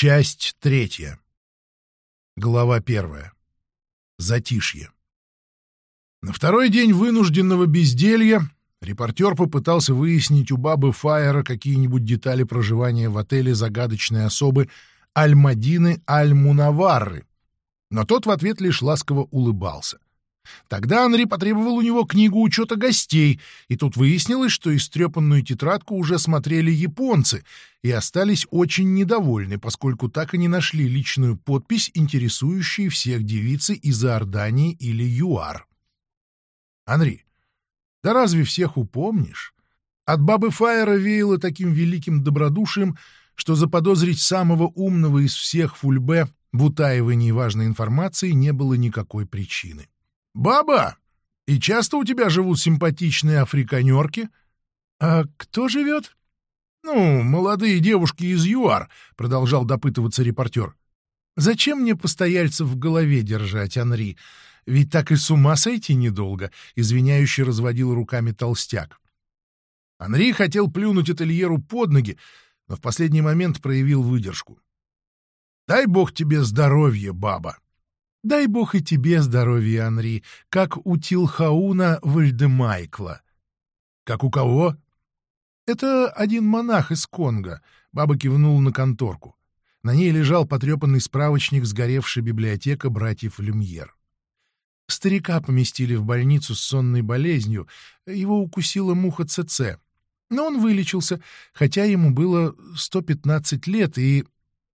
Часть третья. Глава первая. Затишье. На второй день вынужденного безделья репортер попытался выяснить у бабы Фаера какие-нибудь детали проживания в отеле загадочной особы Альмадины Аль-Мунаварры, но тот в ответ лишь ласково улыбался. Тогда Анри потребовал у него книгу учета гостей, и тут выяснилось, что истрепанную тетрадку уже смотрели японцы и остались очень недовольны, поскольку так и не нашли личную подпись, интересующую всех девицы из Иордании или ЮАР. Анри, да разве всех упомнишь? От бабы Фаера веяло таким великим добродушием, что заподозрить самого умного из всех фульбе в утаивании важной информации не было никакой причины. «Баба! И часто у тебя живут симпатичные африканерки?» «А кто живет?» «Ну, молодые девушки из ЮАР», — продолжал допытываться репортер. «Зачем мне постояльцев в голове держать, Анри? Ведь так и с ума сойти недолго», — извиняюще разводил руками толстяк. Анри хотел плюнуть ательеру под ноги, но в последний момент проявил выдержку. «Дай бог тебе здоровья, баба!» Дай бог и тебе здоровья, Анри, как у Тилхауна Вальдемайкла. Как у кого? Это один монах из Конго. Баба кивнула на конторку. На ней лежал потрепанный справочник «Сгоревшая библиотека братьев Люмьер». Старика поместили в больницу с сонной болезнью. Его укусила муха ЦЦ. Но он вылечился, хотя ему было 115 лет, и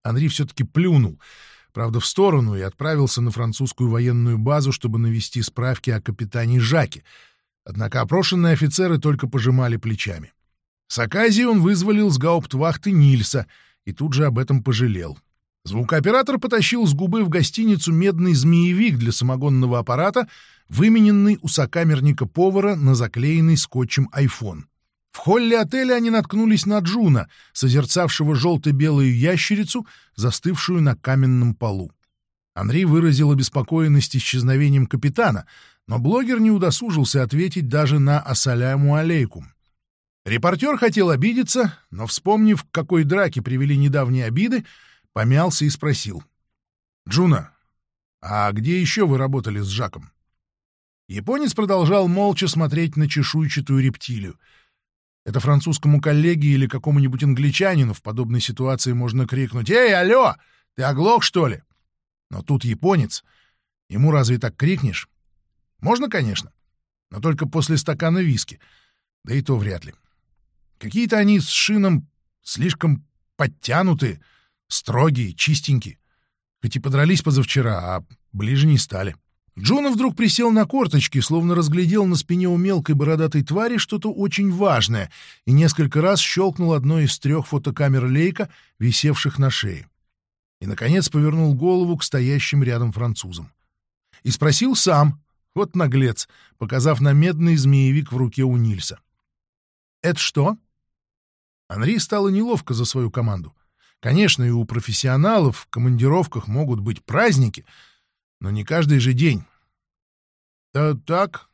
Анри все-таки плюнул — правда, в сторону, и отправился на французскую военную базу, чтобы навести справки о капитане Жаке. Однако опрошенные офицеры только пожимали плечами. С Аказии он вызволил с гауптвахты Нильса и тут же об этом пожалел. Звукооператор потащил с губы в гостиницу медный змеевик для самогонного аппарата, вымененный у сокамерника-повара на заклеенный скотчем айфон. В холле отеля они наткнулись на Джуна, созерцавшего желто-белую ящерицу, застывшую на каменном полу. Анри выразил обеспокоенность исчезновением капитана, но блогер не удосужился ответить даже на «Ассаляму алейкум». Репортер хотел обидеться, но, вспомнив, к какой драке привели недавние обиды, помялся и спросил. «Джуна, а где еще вы работали с Жаком?» Японец продолжал молча смотреть на чешуйчатую рептилию — это французскому коллеге или какому-нибудь англичанину в подобной ситуации можно крикнуть «Эй, алло! Ты оглох, что ли?» Но тут японец. Ему разве так крикнешь? Можно, конечно, но только после стакана виски. Да и то вряд ли. Какие-то они с шином слишком подтянутые, строгие, чистенькие. Хоть и подрались позавчера, а ближе не стали. Джона вдруг присел на корточки, словно разглядел на спине у мелкой бородатой твари что-то очень важное и несколько раз щелкнул одной из трех фотокамер Лейка, висевших на шее. И, наконец, повернул голову к стоящим рядом французам. И спросил сам, вот наглец, показав на медный змеевик в руке у Нильса. «Это что?» Анри стало неловко за свою команду. Конечно, и у профессионалов в командировках могут быть праздники — но не каждый же день. Да так.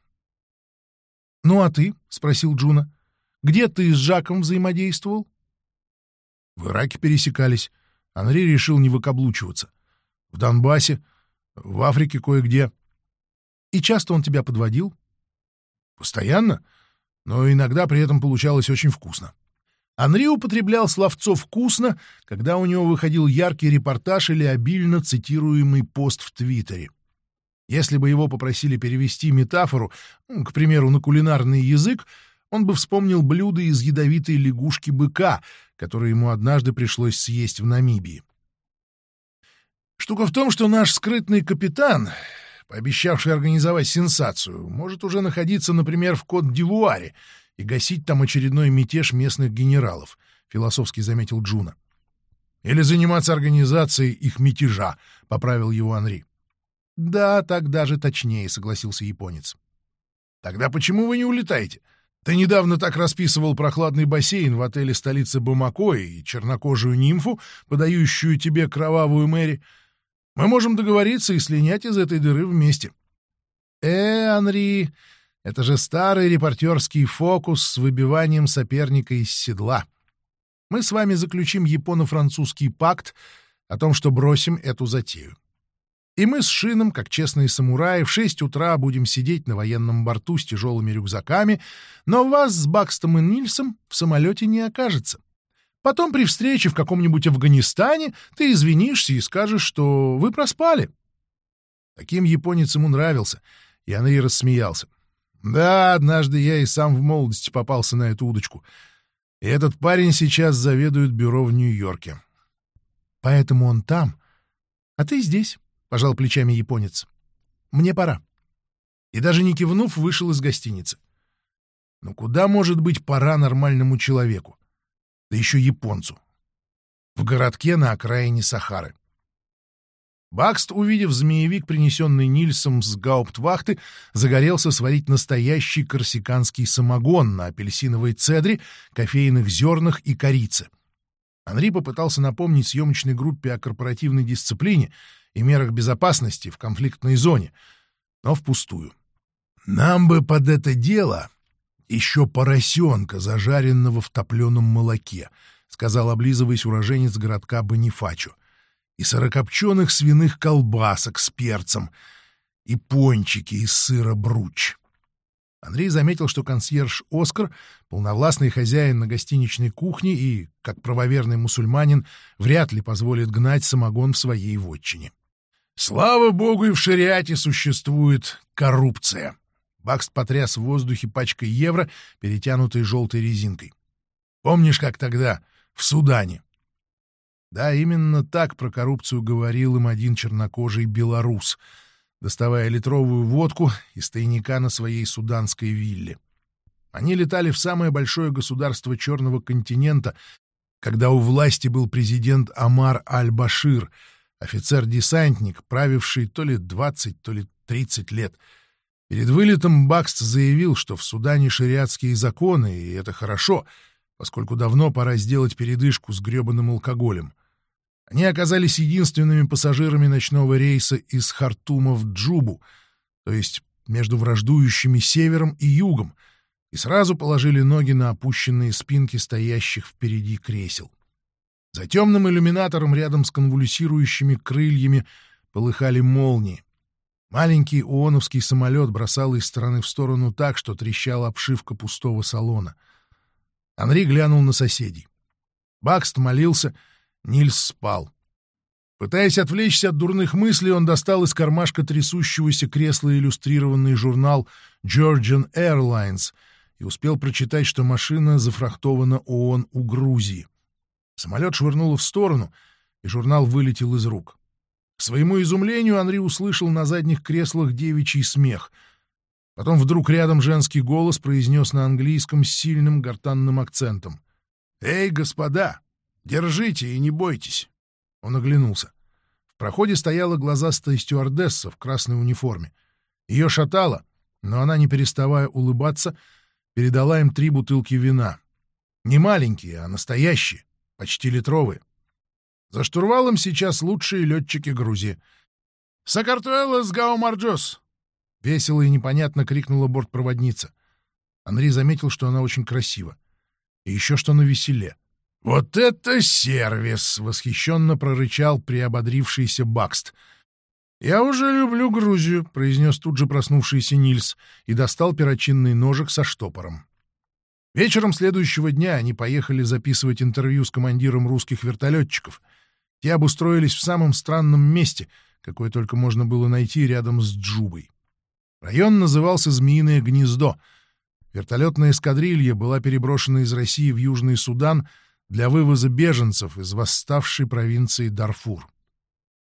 Ну а ты? спросил Джуна. Где ты с Жаком взаимодействовал? В Ираке пересекались. Анри решил не выкаблучиваться. В Донбассе, в Африке кое-где. И часто он тебя подводил? Постоянно, но иногда при этом получалось очень вкусно. Анри употреблял словцо «вкусно», когда у него выходил яркий репортаж или обильно цитируемый пост в Твиттере. Если бы его попросили перевести метафору, к примеру, на кулинарный язык, он бы вспомнил блюдо из ядовитой лягушки-быка, которое ему однажды пришлось съесть в Намибии. Штука в том, что наш скрытный капитан, пообещавший организовать сенсацию, может уже находиться, например, в Кот-д'Ивуаре — и гасить там очередной мятеж местных генералов, философски заметил Джуна. Или заниматься организацией их мятежа, поправил его Анри. Да, так даже точнее, согласился японец. Тогда почему вы не улетаете? Ты недавно так расписывал прохладный бассейн в отеле столицы Бамако и чернокожую нимфу, подающую тебе кровавую Мэри. Мы можем договориться и слинять из этой дыры вместе. Э, Анри, это же старый репортерский фокус с выбиванием соперника из седла. Мы с вами заключим японо-французский пакт, о том, что бросим эту затею. И мы с Шином, как честные самураи, в шесть утра будем сидеть на военном борту с тяжелыми рюкзаками, но вас с Бакстом и Нильсом в самолете не окажется. Потом при встрече в каком-нибудь Афганистане ты извинишься и скажешь, что вы проспали. Таким японец ему нравился, и Анри рассмеялся. Да, однажды я и сам в молодости попался на эту удочку. И этот парень сейчас заведует бюро в Нью-Йорке. Поэтому он там, а ты здесь. — пожал плечами японец. «Мне пора». И даже не кивнув, вышел из гостиницы. Ну куда может быть пора нормальному человеку? Да еще японцу. В городке на окраине Сахары. Бакст, увидев змеевик, принесенный Нильсом с гауптвахты, загорелся сварить настоящий корсиканский самогон на апельсиновой цедре, кофейных зернах и корице. Анри попытался напомнить съемочной группе о корпоративной дисциплине — и мерах безопасности в конфликтной зоне, но впустую. «Нам бы под это дело еще поросенка, зажаренного в топленом молоке», — сказал, облизываясь уроженец городка Бонифачо, «и сырокопченых свиных колбасок с перцем, и пончики из сыра бруч». Андрей заметил, что консьерж Оскар, полновластный хозяин на гостиничной кухне и, как правоверный мусульманин, вряд ли позволит гнать самогон в своей вотчине. Слава богу, и в шариате существует коррупция. Бакст потряс в воздухе пачкой евро, перетянутой желтой резинкой. Помнишь, как тогда, в Судане? Да, именно так про коррупцию говорил им один чернокожий белорус, доставая литровую водку из тайника на своей суданской вилле. Они летали в самое большое государство Черного континента, когда у власти был президент Амар Аль-Башир — офицер-десантник, правивший то ли 20, то ли 30 лет. Перед вылетом Бакст заявил, что в Судане шариатские законы, и это хорошо, поскольку давно пора сделать передышку с гребаным алкоголем. Они оказались единственными пассажирами ночного рейса из Хартума в Джубу, то есть между враждующими севером и югом, и сразу положили ноги на опущенные спинки стоящих впереди кресел. За темным иллюминатором рядом с конвульсирующими крыльями полыхали молнии. Маленький ооновский самолет бросал из стороны в сторону так, что трещала обшивка пустого салона. Анри глянул на соседей. Бакст молился, Нильс спал. Пытаясь отвлечься от дурных мыслей, он достал из кармашка трясущегося кресла иллюстрированный журнал Georgian Airlines и успел прочитать, что машина зафрахтована ООН у Грузии. Самолет швырнуло в сторону, и журнал вылетел из рук. К своему изумлению Анри услышал на задних креслах девичий смех. Потом вдруг рядом женский голос произнес на английском с сильным гортанным акцентом. «Эй, господа, держите и не бойтесь!» Он оглянулся. В проходе стояла глазастая стюардесса в красной униформе. Ее шатало, но она, не переставая улыбаться, передала им три бутылки вина. Не маленькие, а настоящие почти литровые. За штурвалом сейчас лучшие летчики Грузии. «Сакартуэлос Гаумарджос!» — весело и непонятно крикнула бортпроводница. Андрей заметил, что она очень красива. И еще что на веселе. «Вот это сервис!» — восхищенно прорычал приободрившийся Бакст. «Я уже люблю Грузию», — произнес тут же проснувшийся Нильс и достал перочинный ножик со штопором. Вечером следующего дня они поехали записывать интервью с командиром русских вертолетчиков. Те обустроились в самом странном месте, какое только можно было найти рядом с Джубой. Район назывался «Змеиное гнездо». Вертолетная эскадрилья была переброшена из России в Южный Судан для вывоза беженцев из восставшей провинции Дарфур.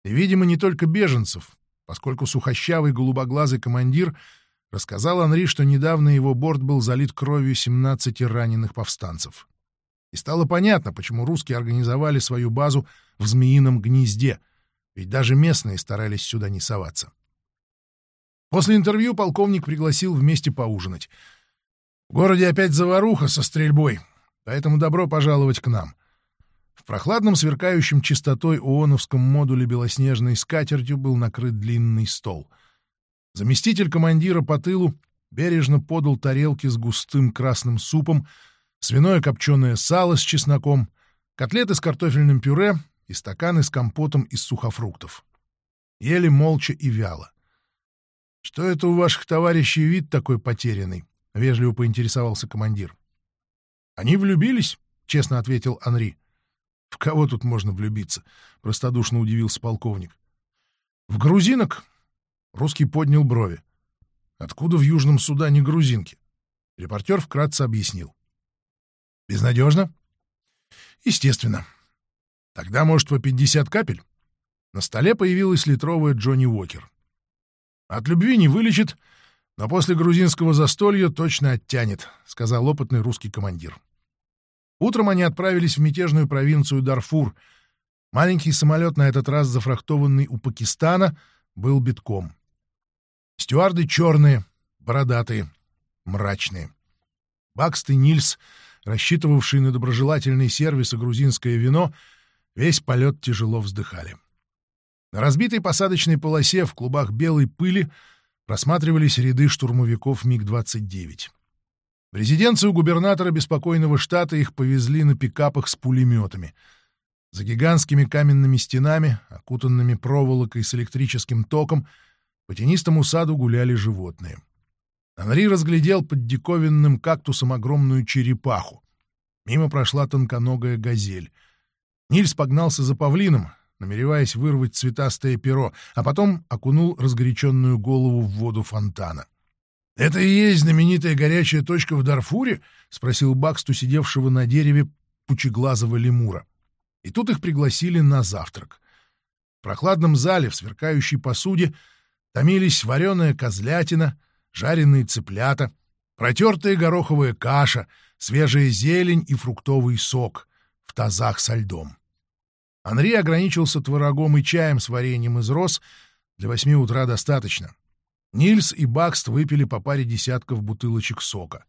И, видимо, не только беженцев, поскольку сухощавый голубоглазый командир — рассказал Анри, что недавно его борт был залит кровью 17 раненых повстанцев. И стало понятно, почему русские организовали свою базу в Змеином гнезде, ведь даже местные старались сюда не соваться. После интервью полковник пригласил вместе поужинать. В городе опять заваруха со стрельбой, поэтому добро пожаловать к нам. В прохладном сверкающем чистотой ООНовском модуле белоснежной скатертью был накрыт длинный стол — Заместитель командира по тылу бережно подал тарелки с густым красным супом, свиное копченое сало с чесноком, котлеты с картофельным пюре и стаканы с компотом из сухофруктов. Ели молча и вяло. — Что это у ваших товарищей вид такой потерянный? — вежливо поинтересовался командир. — Они влюбились, — честно ответил Анри. — В кого тут можно влюбиться? — простодушно удивился полковник. — В грузинок. Русский поднял брови. — Откуда в Южном Судане грузинки? Репортер вкратце объяснил. — Безнадежно? — Естественно. Тогда, может, по 50 капель? На столе появилась литровая Джонни Уокер. От любви не вылечит, но после грузинского застолья точно оттянет, сказал опытный русский командир. Утром они отправились в мятежную провинцию Дарфур. Маленький самолет, на этот раз зафрахтованный у Пакистана, был битком. Стюарды черные, бородатые, мрачные. Бакст и Нильс, рассчитывавшие на доброжелательный сервис и грузинское вино, весь полет тяжело вздыхали. На разбитой посадочной полосе в клубах белой пыли просматривались ряды штурмовиков МиГ-29. В резиденцию губернатора беспокойного штата их повезли на пикапах с пулеметами. За гигантскими каменными стенами, окутанными проволокой с электрическим током, по тенистому саду гуляли животные. Анри разглядел под диковинным кактусом огромную черепаху. Мимо прошла тонконогая газель. Нильс погнался за павлином, намереваясь вырвать цветастое перо, а потом окунул разгоряченную голову в воду фонтана. — Это и есть знаменитая горячая точка в Дарфуре? — спросил Баксту, сидевшего на дереве пучеглазого лемура. И тут их пригласили на завтрак. В прохладном зале, в сверкающей посуде, томились вареная козлятина, жареные цыплята, протертая гороховая каша, свежая зелень и фруктовый сок в тазах со льдом. Анри ограничился творогом и чаем с вареньем из роз. Для восьми утра достаточно. Нильс и Бакст выпили по паре десятков бутылочек сока.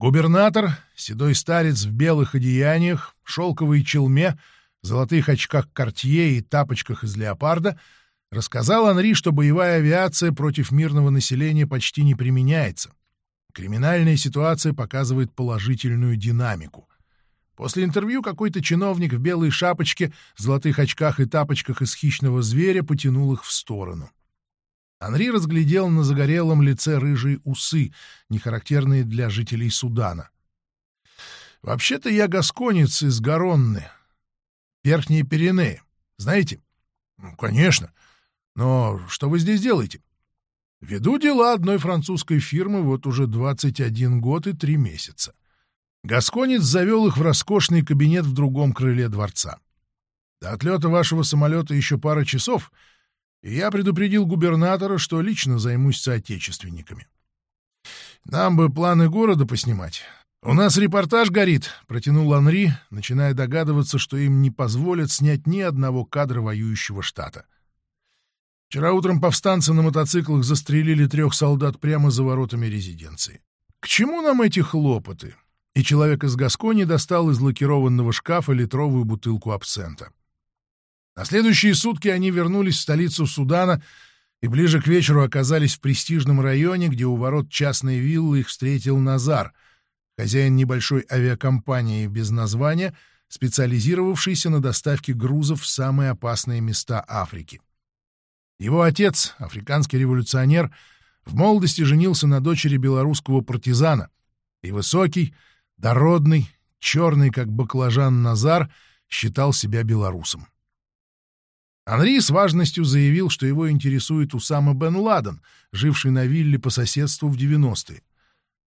Губернатор, седой старец в белых одеяниях, шелковой челме, золотых очках Кортье и тапочках из леопарда, рассказал Анри, что боевая авиация против мирного населения почти не применяется. Криминальная ситуация показывает положительную динамику. После интервью какой-то чиновник в белой шапочке, золотых очках и тапочках из хищного зверя потянул их в сторону. Анри разглядел на загорелом лице рыжие усы, не характерные для жителей Судана. «Вообще-то я гасконец из Гаронны. Верхние Пиренеи. Знаете?» «Ну, конечно. Но что вы здесь делаете?» «Веду дела одной французской фирмы вот уже 21 год и 3 месяца. Гасконец завел их в роскошный кабинет в другом крыле дворца. До отлета вашего самолета еще пара часов, я предупредил губернатора, что лично займусь соотечественниками. Нам бы планы города поснимать. У нас репортаж горит, протянул Анри, начиная догадываться, что им не позволят снять ни одного кадра воюющего штата. Вчера утром повстанцы на мотоциклах застрелили трех солдат прямо за воротами резиденции. К чему нам эти хлопоты? и человек из Гаскони достал из лакированного шкафа литровую бутылку абсента. На следующие сутки они вернулись в столицу Судана и ближе к вечеру оказались в престижном районе, где у ворот частной виллы их встретил Назар, хозяин небольшой авиакомпании без названия, специализировавшийся на доставке грузов в самые опасные места Африки. Его отец, африканский революционер, в молодости женился на дочери белорусского партизана, и высокий, Дородный, черный, как баклажан Назар, считал себя белорусом. Анри с важностью заявил, что его интересует Усама бен Ладен, живший на вилле по соседству в 90-е.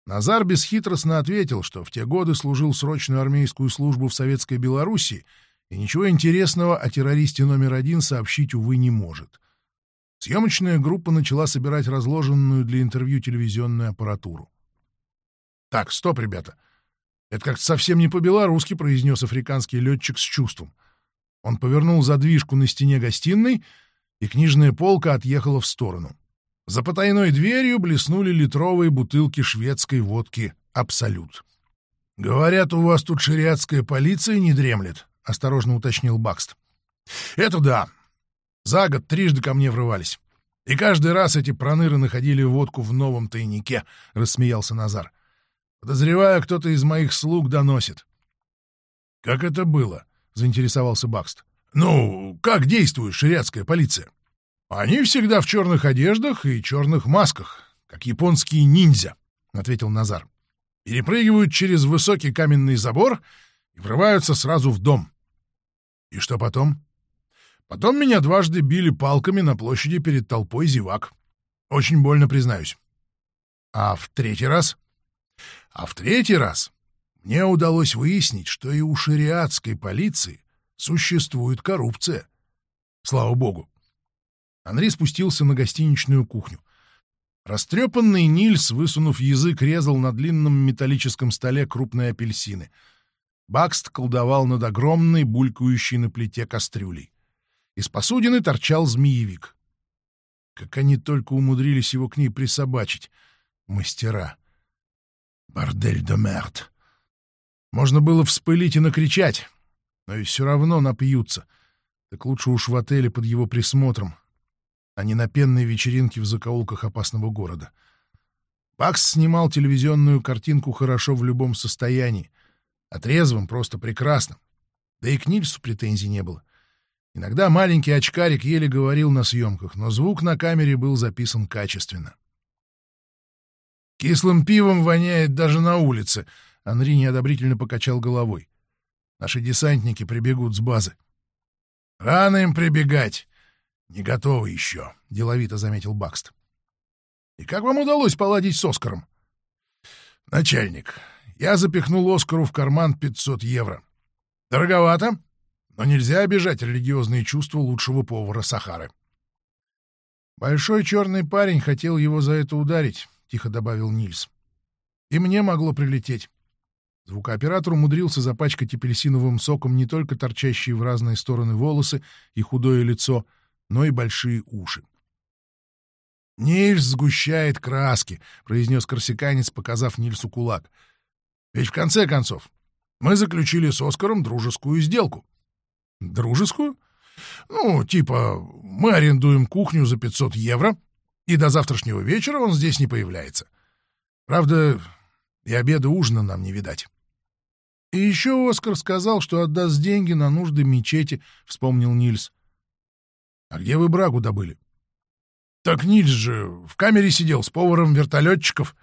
Назар бесхитростно ответил, что в те годы служил срочную армейскую службу в Советской Белоруссии и ничего интересного о террористе номер один сообщить, увы, не может. Съемочная группа начала собирать разложенную для интервью телевизионную аппаратуру. «Так, стоп, ребята. Это как-то совсем не по-белорусски, произнес африканский летчик с чувством. Он повернул задвижку на стене гостиной, и книжная полка отъехала в сторону. За потайной дверью блеснули литровые бутылки шведской водки «Абсолют». «Говорят, у вас тут шариатская полиция не дремлет», — осторожно уточнил Бакст. «Это да. За год трижды ко мне врывались. И каждый раз эти проныры находили водку в новом тайнике», — рассмеялся Назар. Подозреваю, кто-то из моих слуг доносит. — Как это было? — заинтересовался Бакст. — Ну, как действует шариатская полиция? Они всегда в черных одеждах и черных масках, как японские ниндзя, — ответил Назар. Перепрыгивают через высокий каменный забор и врываются сразу в дом. И что потом? Потом меня дважды били палками на площади перед толпой зевак. Очень больно, признаюсь. А в третий раз? А в третий раз мне удалось выяснить, что и у шариатской полиции существует коррупция. Слава богу. Анри спустился на гостиничную кухню. Растрепанный Нильс, высунув язык, резал на длинном металлическом столе крупные апельсины. Бакст колдовал над огромной, булькающей на плите кастрюлей. Из посудины торчал змеевик. Как они только умудрились его к ней присобачить. Мастера. Бордель де мерт. Можно было вспылить и накричать, но и все равно напьются. Так лучше уж в отеле под его присмотром, а не на пенной вечеринке в закоулках опасного города. Бакс снимал телевизионную картинку хорошо в любом состоянии. Отрезвым, просто прекрасным. Да и к Нильсу претензий не было. Иногда маленький очкарик еле говорил на съемках, но звук на камере был записан качественно. «Кислым пивом воняет даже на улице», — Анри неодобрительно покачал головой. «Наши десантники прибегут с базы». «Рано им прибегать. Не готовы еще», — деловито заметил Бакст. «И как вам удалось поладить с Оскаром?» «Начальник, я запихнул Оскару в карман 500 евро. Дороговато, но нельзя обижать религиозные чувства лучшего повара Сахары. «Большой черный парень хотел его за это ударить», — тихо добавил Нильс. «И мне могло прилететь». Звукооператор умудрился запачкать апельсиновым соком не только торчащие в разные стороны волосы и худое лицо, но и большие уши. «Нильс сгущает краски», — произнес корсиканец, показав Нильсу кулак. «Ведь в конце концов мы заключили с Оскаром дружескую сделку». Дружескую? Ну, типа, мы арендуем кухню за 500 евро, и до завтрашнего вечера он здесь не появляется. Правда, и обеда ужина нам не видать. И еще Оскар сказал, что отдаст деньги на нужды мечети, — вспомнил Нильс. — А где вы брагу добыли? — Так Нильс же в камере сидел с поваром вертолетчиков.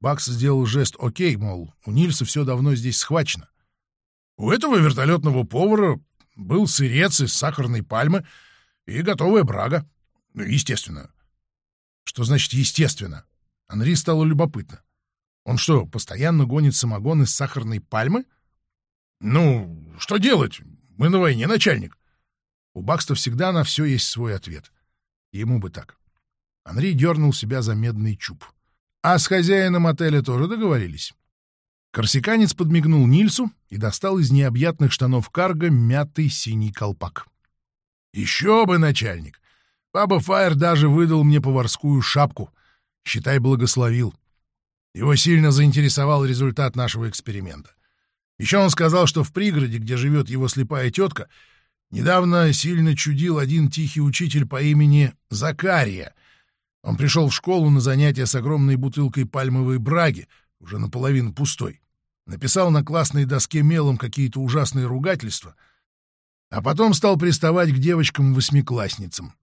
Бакс сделал жест «Окей», мол, у Нильса все давно здесь схвачено. У этого вертолетного повара был сырец из сахарной пальмы и готовая брага. Ну, естественно. Что значит «естественно»? Анри стало любопытно. Он что, постоянно гонит самогон из сахарной пальмы? Ну, что делать? Мы на войне, начальник. У Бакста всегда на все есть свой ответ. Ему бы так. Анри дернул себя за медный чуб. А с хозяином отеля тоже договорились? Корсиканец подмигнул Нильсу и достал из необъятных штанов карго мятый синий колпак. «Еще бы, начальник! Баба Фаер даже выдал мне поварскую шапку. Считай, благословил. Его сильно заинтересовал результат нашего эксперимента. Еще он сказал, что в пригороде, где живет его слепая тетка, недавно сильно чудил один тихий учитель по имени Закария. Он пришел в школу на занятия с огромной бутылкой пальмовой браги, уже наполовину пустой написал на классной доске мелом какие-то ужасные ругательства, а потом стал приставать к девочкам-восьмиклассницам.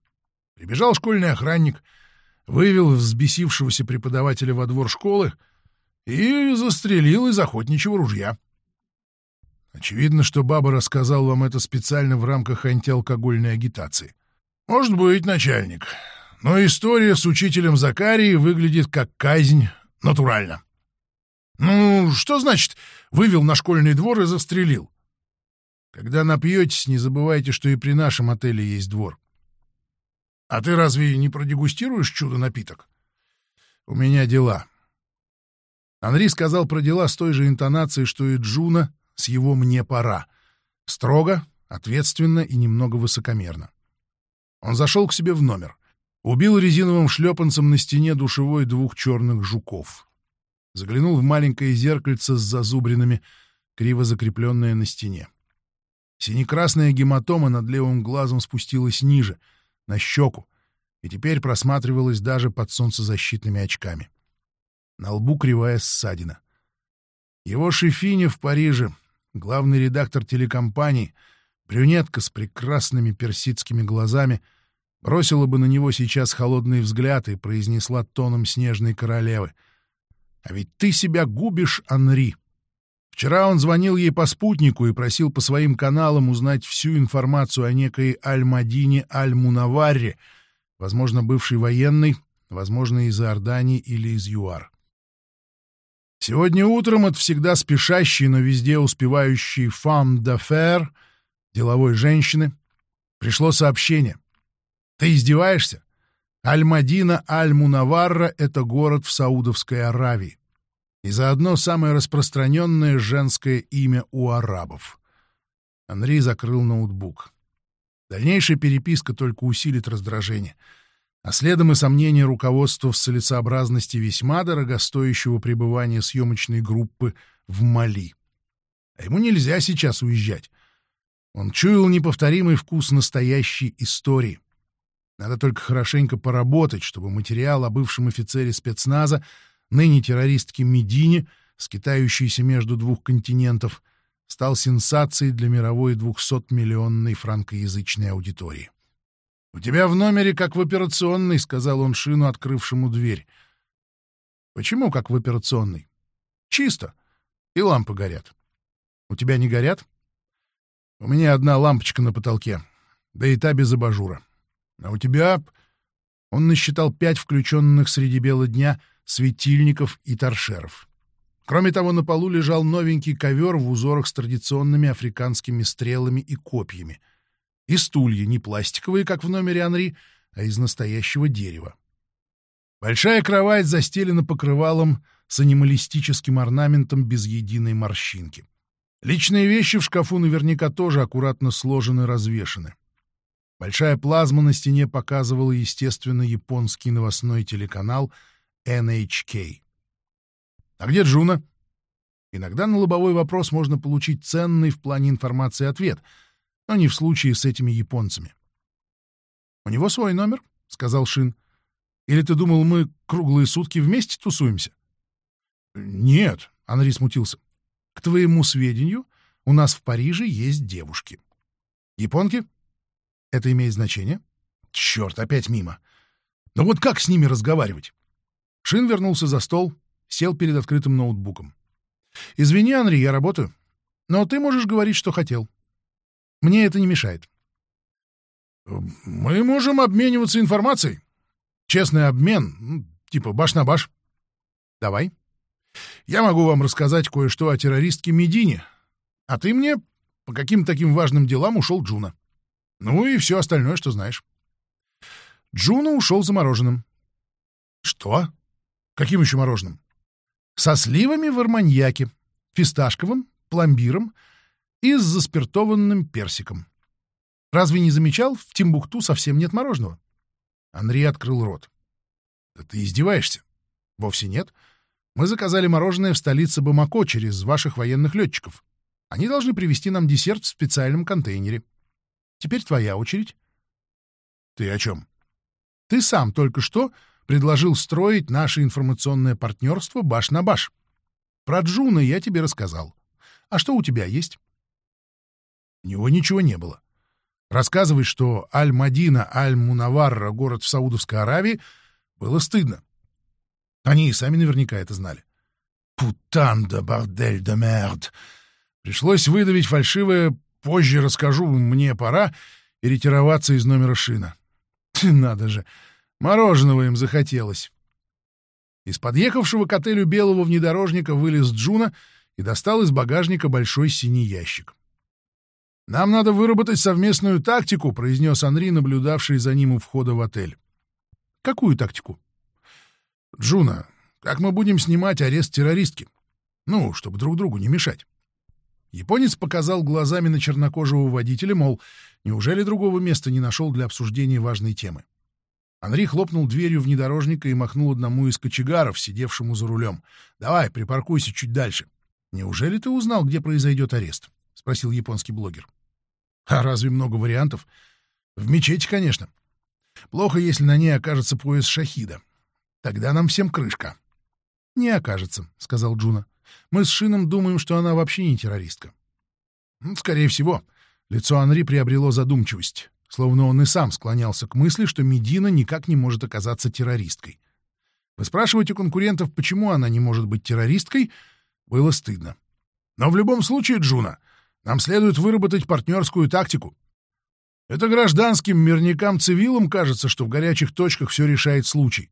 Прибежал школьный охранник, вывел взбесившегося преподавателя во двор школы и застрелил из охотничьего ружья. Очевидно, что баба рассказал вам это специально в рамках антиалкогольной агитации. Может быть, начальник, но история с учителем Закарией выглядит как казнь натурально. «Ну, что значит вывел на школьный двор и застрелил?» «Когда напьетесь, не забывайте, что и при нашем отеле есть двор». «А ты разве не продегустируешь чудо-напиток?» «У меня дела». Анри сказал про дела с той же интонацией, что и Джуна, с его «мне пора». Строго, ответственно и немного высокомерно. Он зашел к себе в номер. Убил резиновым шлепанцем на стене душевой двух черных жуков заглянул в маленькое зеркальце с зазубринами, криво закрепленное на стене. Синекрасная гематома над левым глазом спустилась ниже, на щеку, и теперь просматривалась даже под солнцезащитными очками. На лбу кривая ссадина. Его шефиня в Париже, главный редактор телекомпании, Брюнетка с прекрасными персидскими глазами бросила бы на него сейчас холодный взгляд и произнесла тоном снежной королевы. «А ведь ты себя губишь, Анри!» Вчера он звонил ей по спутнику и просил по своим каналам узнать всю информацию о некой Аль-Мадине Аль-Мунаварре, возможно, бывшей военной, возможно, из Иордании или из ЮАР. Сегодня утром от всегда спешащей, но везде успевающей фам d'affaires, деловой женщины, пришло сообщение. «Ты издеваешься? Аль-Мадина Аль-Мунаварра — это город в Саудовской Аравии и заодно самое распространенное женское имя у арабов. Анри закрыл ноутбук. Дальнейшая переписка только усилит раздражение, а следом и сомнения руководства в целесообразности весьма дорогостоящего пребывания съемочной группы в Мали. А ему нельзя сейчас уезжать. Он чуял неповторимый вкус настоящей истории. Надо только хорошенько поработать, чтобы материал о бывшем офицере спецназа ныне террористке Медине, скитающейся между двух континентов, стал сенсацией для мировой двухсотмиллионной франкоязычной аудитории. «У тебя в номере как в операционной», — сказал он Шину, открывшему дверь. «Почему как в операционной?» «Чисто. И лампы горят». «У тебя не горят?» «У меня одна лампочка на потолке, да и та без абажура. А у тебя...» Он насчитал пять включенных среди бела дня светильников и торшеров. Кроме того, на полу лежал новенький ковер в узорах с традиционными африканскими стрелами и копьями. И стулья не пластиковые, как в номере Анри, а из настоящего дерева. Большая кровать застелена покрывалом с анималистическим орнаментом без единой морщинки. Личные вещи в шкафу наверняка тоже аккуратно сложены и развешаны. Большая плазма на стене показывала, естественно, японский новостной телеканал — NHK. А где Джуна? Иногда на лобовой вопрос можно получить ценный в плане информации ответ, но не в случае с этими японцами. «У него свой номер», — сказал Шин. «Или ты думал, мы круглые сутки вместе тусуемся?» «Нет», — Анри смутился. «К твоему сведению, у нас в Париже есть девушки». «Японки?» «Это имеет значение?» «Черт, опять мимо. Но вот как с ними разговаривать?» Шин вернулся за стол, сел перед открытым ноутбуком. «Извини, Анри, я работаю. Но ты можешь говорить, что хотел. Мне это не мешает». «Мы можем обмениваться информацией. Честный обмен, ну, типа баш на баш». «Давай. Я могу вам рассказать кое-что о террористке Медине, а ты мне по каким таким важным делам ушел Джуна. Ну и все остальное, что знаешь». Джуна ушел замороженным. «Что?» Каким еще мороженым? Со сливами в арманьяке, фисташковым, пломбиром и с заспиртованным персиком. Разве не замечал, в Тимбукту совсем нет мороженого? Андрей открыл рот. Да ты издеваешься? Вовсе нет. Мы заказали мороженое в столице Бамако через ваших военных летчиков. Они должны привезти нам десерт в специальном контейнере. Теперь твоя очередь. Ты о чем? Ты сам только что предложил строить наше информационное партнерство баш на баш. Про Джуна я тебе рассказал. А что у тебя есть? У него ничего не было. Рассказывать, что Аль-Мадина, Аль-Мунаварра — город в Саудовской Аравии, было стыдно. Они и сами наверняка это знали. «Путан де бордель де мерд!» Пришлось выдавить фальшивое «позже расскажу, мне пора» и ретироваться из номера шина. Надо же! Мороженого им захотелось. Из подъехавшего к отелю белого внедорожника вылез Джуна и достал из багажника большой синий ящик. «Нам надо выработать совместную тактику», — произнес Анри, наблюдавший за ним у входа в отель. «Какую тактику?» «Джуна, как мы будем снимать арест террористки? Ну, чтобы друг другу не мешать». Японец показал глазами на чернокожего водителя, мол, неужели другого места не нашел для обсуждения важной темы. Анри хлопнул дверью внедорожника и махнул одному из кочегаров, сидевшему за рулем. «Давай, припаркуйся чуть дальше». «Неужели ты узнал, где произойдет арест?» — спросил японский блогер. «А разве много вариантов?» «В мечети, конечно. Плохо, если на ней окажется пояс шахида. Тогда нам всем крышка». «Не окажется», — сказал Джуна. «Мы с Шином думаем, что она вообще не террористка». «Скорее всего. Лицо Анри приобрело задумчивость, словно он и сам склонялся к мысли, что Медина никак не может оказаться террористкой. Вы спрашиваете конкурентов, почему она не может быть террористкой, было стыдно. Но в любом случае, Джуна, нам следует выработать партнерскую тактику. Это гражданским мирникам-цивилам кажется, что в горячих точках все решает случай.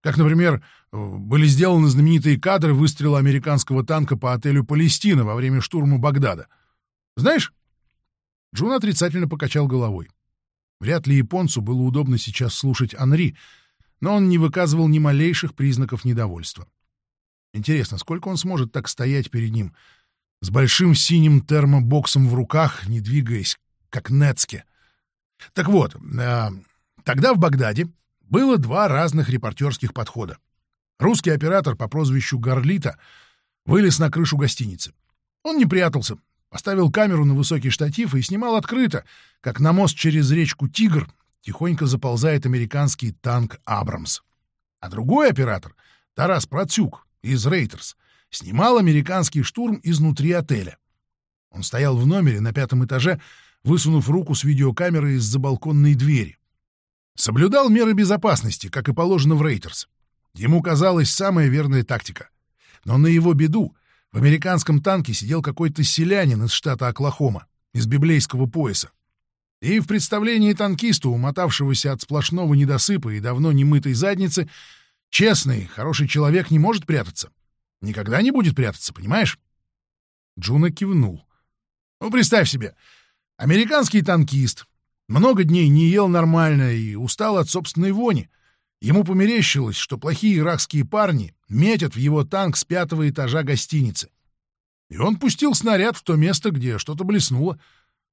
Как, например, были сделаны знаменитые кадры выстрела американского танка по отелю «Палестина» во время штурма Багдада. Знаешь? Джун отрицательно покачал головой. Вряд ли японцу было удобно сейчас слушать Анри, но он не выказывал ни малейших признаков недовольства. Интересно, сколько он сможет так стоять перед ним, с большим синим термобоксом в руках, не двигаясь, как Нецке? Так вот, э, тогда в Багдаде было два разных репортерских подхода. Русский оператор по прозвищу Горлита вылез на крышу гостиницы. Он не прятался, поставил камеру на высокий штатив и снимал открыто, как на мост через речку Тигр тихонько заползает американский танк «Абрамс». А другой оператор, Тарас Процюк из «Рейтерс», снимал американский штурм изнутри отеля. Он стоял в номере на пятом этаже, высунув руку с видеокамерой из-за балконной двери. Соблюдал меры безопасности, как и положено в Рейтерс. Ему казалась самая верная тактика. Но на его беду в американском танке сидел какой-то селянин из штата Оклахома, из библейского пояса. И в представлении танкиста, умотавшегося от сплошного недосыпа и давно немытой задницы, честный, хороший человек не может прятаться. Никогда не будет прятаться, понимаешь? Джуна кивнул. Ну, представь себе, Американский танкист. Много дней не ел нормально и устал от собственной вони. Ему померещилось, что плохие иракские парни метят в его танк с пятого этажа гостиницы. И он пустил снаряд в то место, где что-то блеснуло.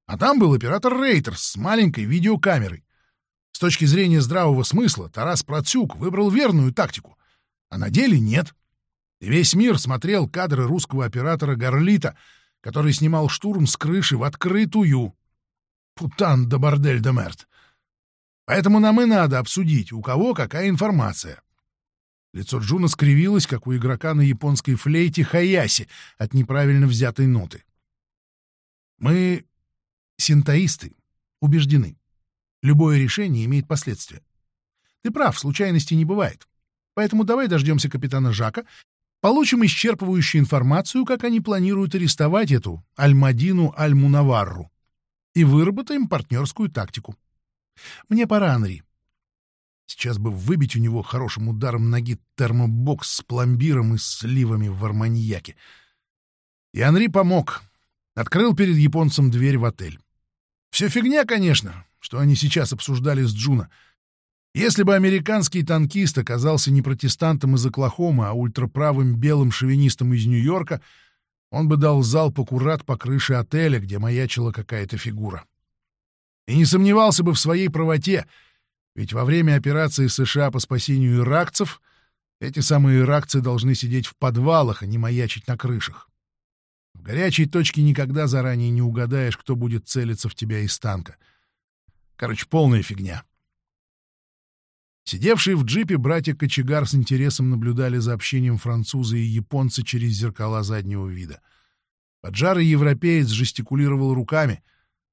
А там был оператор Рейтерс с маленькой видеокамерой. С точки зрения здравого смысла Тарас Процюк выбрал верную тактику, а на деле нет. И весь мир смотрел кадры русского оператора Горлита, который снимал штурм с крыши в открытую. Путан да бордель да мерт. Поэтому нам и надо обсудить, у кого какая информация. Лицо Джуна скривилось, как у игрока на японской флейте Хаяси от неправильно взятой ноты. Мы синтоисты, убеждены. Любое решение имеет последствия. Ты прав, случайностей не бывает. Поэтому давай дождемся капитана Жака, получим исчерпывающую информацию, как они планируют арестовать эту Альмадину Альмунаварру и выработаем партнерскую тактику. Мне пора, Анри. Сейчас бы выбить у него хорошим ударом ноги термобокс с пломбиром и сливами в арманьяке. И Анри помог. Открыл перед японцем дверь в отель. Все фигня, конечно, что они сейчас обсуждали с Джуна. Если бы американский танкист оказался не протестантом из Оклахомы, а ультраправым белым шовинистом из Нью-Йорка — он бы дал залп аккурат по крыше отеля, где маячила какая-то фигура. И не сомневался бы в своей правоте, ведь во время операции США по спасению иракцев эти самые иракцы должны сидеть в подвалах, а не маячить на крышах. В горячей точке никогда заранее не угадаешь, кто будет целиться в тебя из танка. Короче, полная фигня. Сидевшие в джипе братья-кочегар с интересом наблюдали за общением француза и японца через зеркала заднего вида. Поджарый европеец жестикулировал руками,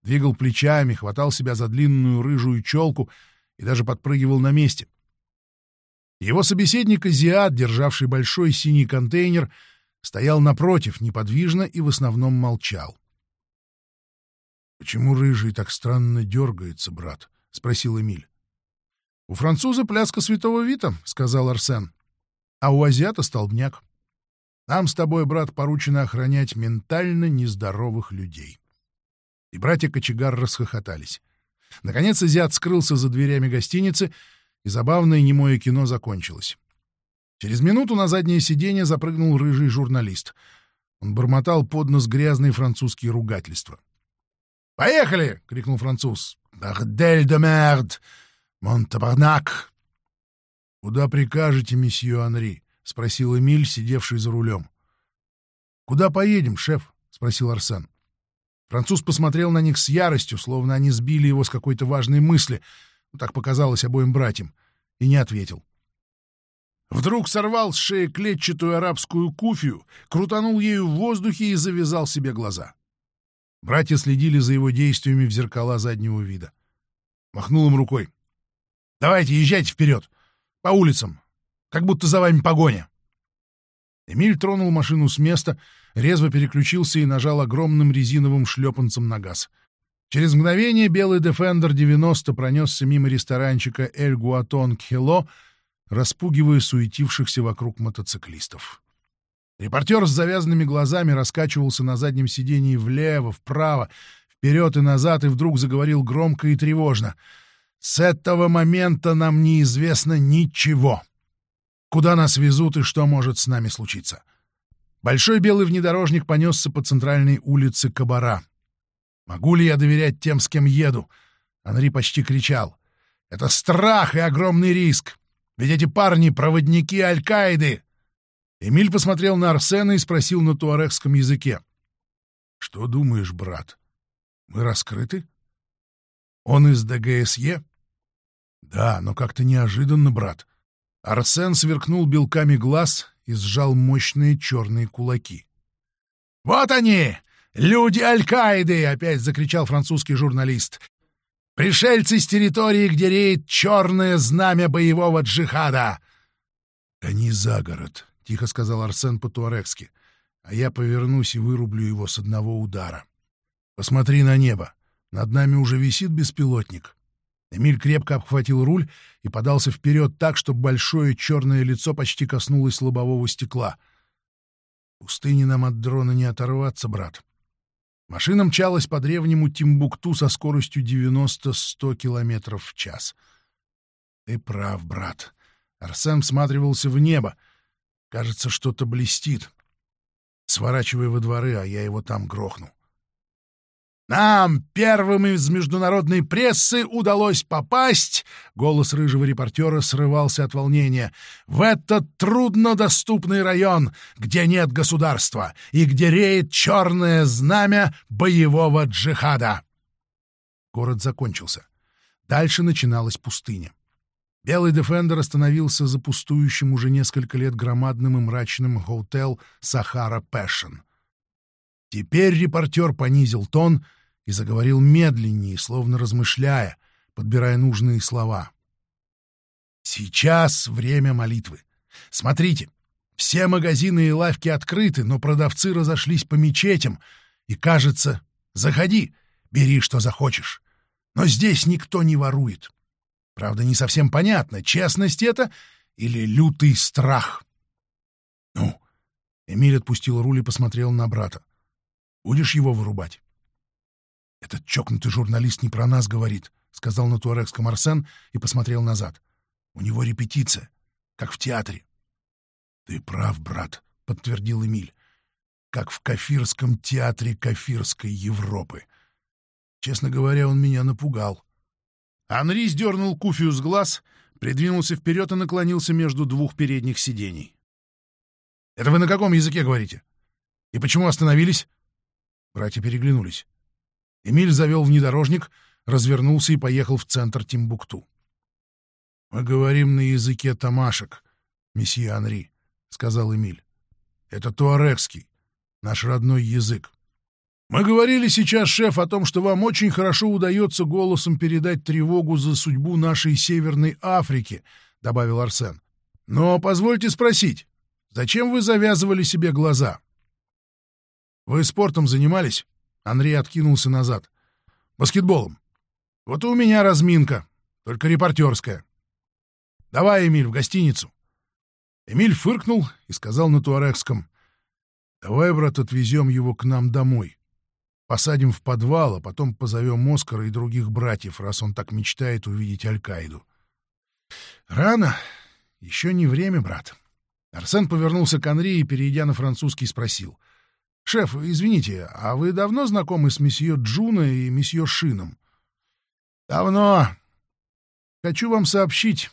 двигал плечами, хватал себя за длинную рыжую челку и даже подпрыгивал на месте. Его собеседник Азиат, державший большой синий контейнер, стоял напротив, неподвижно и в основном молчал. — Почему рыжий так странно дергается, брат? — спросил Эмиль. — У француза пляска святого Вита, — сказал Арсен. — А у азиата столбняк. Нам с тобой, брат, поручено охранять ментально нездоровых людей. И братья-кочегар расхохотались. Наконец азиат скрылся за дверями гостиницы, и забавное немое кино закончилось. Через минуту на заднее сиденье запрыгнул рыжий журналист. Он бормотал под нос грязные французские ругательства. «Поехали!» — крикнул француз. «Бордель де мерд! Монтабарнак!» «Куда прикажете, месье Анри?» — спросил Эмиль, сидевший за рулем. «Куда поедем, шеф?» — спросил Арсен. Француз посмотрел на них с яростью, словно они сбили его с какой-то важной мысли, так показалось обоим братьям, и не ответил. Вдруг сорвал с шеи клетчатую арабскую куфию, крутанул ею в воздухе и завязал себе глаза. Братья следили за его действиями в зеркала заднего вида. Махнул им рукой. «Давайте, езжайте вперед! По улицам! Как будто за вами погоня!» Эмиль тронул машину с места, резво переключился и нажал огромным резиновым шлепанцем на газ. Через мгновение белый Defender 90 пронесся мимо ресторанчика «Эль Гуатон Кхело», распугивая суетившихся вокруг мотоциклистов. Репортер с завязанными глазами раскачивался на заднем сидении влево, вправо, вперед и назад, и вдруг заговорил громко и тревожно. «С этого момента нам неизвестно ничего. Куда нас везут и что может с нами случиться?» Большой белый внедорожник понесся по центральной улице Кабара. «Могу ли я доверять тем, с кем еду?» Анри почти кричал. «Это страх и огромный риск. Ведь эти парни — проводники Аль-Каиды!» Эмиль посмотрел на Арсена и спросил на туарегском языке. «Что думаешь, брат? Мы раскрыты?» «Он из ДГСЕ?» «Да, но как-то неожиданно, брат». Арсен сверкнул белками глаз и сжал мощные черные кулаки. «Вот они! Люди Аль-Каиды!» — опять закричал французский журналист. «Пришельцы с территории, где реет черное знамя боевого джихада!» «Они за город», — тихо сказал Арсен по-туарекски, «а я повернусь и вырублю его с одного удара. Посмотри на небо. Над нами уже висит беспилотник». Эмиль крепко обхватил руль и подался вперед так, чтобы большое черное лицо почти коснулось лобового стекла. «Пустыне нам от дрона не оторваться, брат». Машина мчалась по древнему Тимбукту со скоростью 90-100 километров в час. «Ты прав, брат». Арсен всматривался в небо, Кажется, что-то блестит. Сворачивай во дворы, а я его там грохну. «Нам, первым из международной прессы, удалось попасть...» — голос рыжего репортера срывался от волнения. «В этот труднодоступный район, где нет государства и где реет черное знамя боевого джихада». Город закончился. Дальше начиналась пустыня. Белый Дефендер остановился за пустующим уже несколько лет громадным и мрачным отелем «Сахара Пэшн». Теперь репортер понизил тон и заговорил медленнее, словно размышляя, подбирая нужные слова. «Сейчас время молитвы. Смотрите, все магазины и лавки открыты, но продавцы разошлись по мечетям, и, кажется, заходи, бери, что захочешь. Но здесь никто не ворует. Правда, не совсем понятно, честность это или лютый страх. Ну, Эмиль отпустил руль и посмотрел на брата. Будешь его вырубать? Этот чокнутый журналист не про нас говорит, сказал на туарекском Арсен и посмотрел назад. У него репетиция, как в театре. Ты прав, брат, подтвердил Эмиль. Как в Кафирском театре Кафирской Европы. Честно говоря, он меня напугал. Анри сдернул куфию с глаз, придвинулся вперед и наклонился между двух передних сидений. «Это вы на каком языке говорите? И почему остановились?» Братья переглянулись. Эмиль завел внедорожник, развернулся и поехал в центр Тимбукту. «Мы говорим на языке тамашек, месье Анри», — сказал Эмиль. «Это туарекский, наш родной язык. Мы говорили сейчас, шеф, о том, что вам очень хорошо удается голосом передать тревогу за судьбу нашей Северной Африки, — добавил Арсен. Но позвольте спросить, зачем вы завязывали себе глаза? Вы спортом занимались? Андрей откинулся назад. Баскетболом. Вот и у меня разминка, только репортерская. Давай, Эмиль, в гостиницу. Эмиль фыркнул и сказал на туарекском. Давай, брат, отвезем его к нам домой. Посадим в подвал, а потом позовем Оскара и других братьев, раз он так мечтает увидеть Аль-Каиду. Рано. Еще не время, брат. Арсен повернулся к Анри и, перейдя на французский, спросил. — Шеф, извините, а вы давно знакомы с месье Джуна и месье Шином? — Давно. Хочу вам сообщить.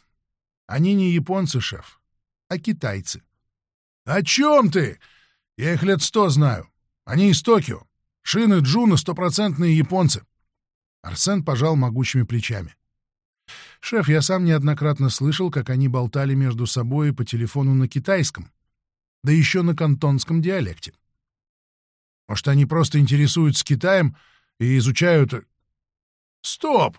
Они не японцы, шеф, а китайцы. — О чем ты? Я их лет сто знаю. Они из Токио. Шин и Джуна — стопроцентные японцы. Арсен пожал могучими плечами. «Шеф, я сам неоднократно слышал, как они болтали между собой по телефону на китайском, да еще на кантонском диалекте. Может, они просто интересуются Китаем и изучают... Стоп!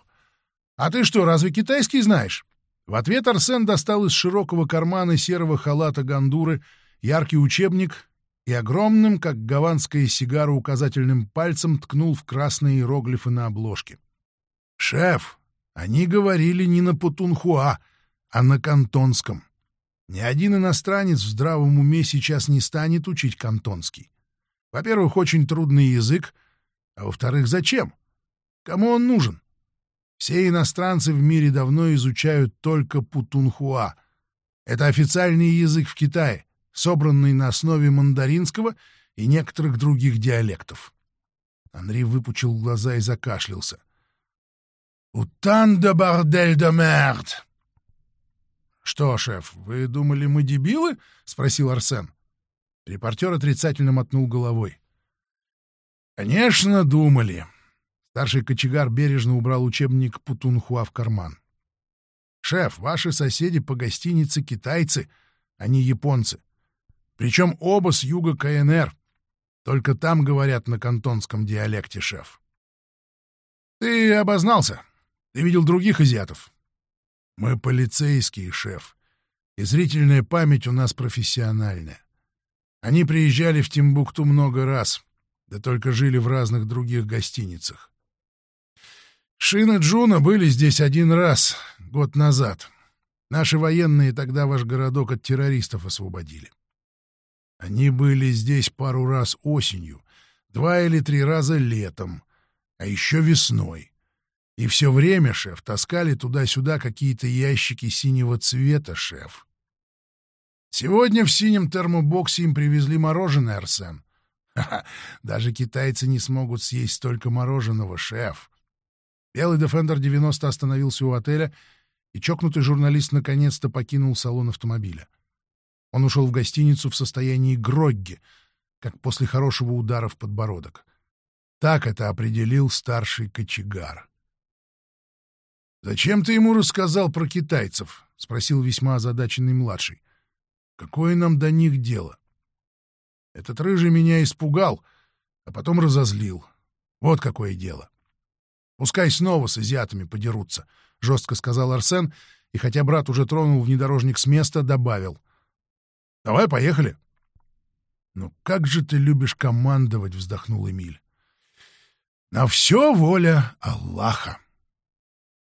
А ты что, разве китайский знаешь? В ответ Арсен достал из широкого кармана серого халата гандуры яркий учебник и огромным, как гаванская сигара, указательным пальцем ткнул в красные иероглифы на обложке. «Шеф, они говорили не на путунхуа, а на кантонском. Ни один иностранец в здравом уме сейчас не станет учить кантонский. Во-первых, очень трудный язык, а во-вторых, зачем? Кому он нужен? Все иностранцы в мире давно изучают только путунхуа. Это официальный язык в Китае, собранный на основе мандаринского и некоторых других диалектов. Андрей выпучил глаза и закашлялся. «Утан де бордель де мерд!» «Что, шеф, вы думали, мы дебилы?» — спросил Арсен. Репортер отрицательно мотнул головой. «Конечно, думали. Старший кочегар бережно убрал учебник Путунхуа в карман. «Шеф, ваши соседи по гостинице китайцы, а не японцы. Причем оба с юга КНР. Только там говорят на кантонском диалекте, шеф». «Ты обознался. Ты видел других азиатов?» «Мы полицейские, шеф, и зрительная память у нас профессиональная. Они приезжали в Тимбукту много раз, да только жили в разных других гостиницах. Шин и Джуна были здесь один раз, год назад. Наши военные тогда ваш городок от террористов освободили. Они были здесь пару раз осенью, два или три раза летом, а еще весной. И все время, шеф, таскали туда-сюда какие-то ящики синего цвета, шеф. Сегодня в синем термобоксе им привезли мороженое, Арсен. Даже китайцы не смогут съесть столько мороженого, шеф. Белый Defender 90 остановился у отеля, и чокнутый журналист наконец-то покинул салон автомобиля. Он ушел в гостиницу в состоянии грогги, как после хорошего удара в подбородок. Так это определил старший кочегар. «Зачем ты ему рассказал про китайцев?» — спросил весьма озадаченный младший. «Какое нам до них дело?» «Этот рыжий меня испугал, а потом разозлил. Вот какое дело. Пускай снова с азиатами подерутся, — жестко сказал Арсен, и хотя брат уже тронул внедорожник с места, добавил. — Давай, поехали. — Ну как же ты любишь командовать, — вздохнул Эмиль. — На все воля Аллаха.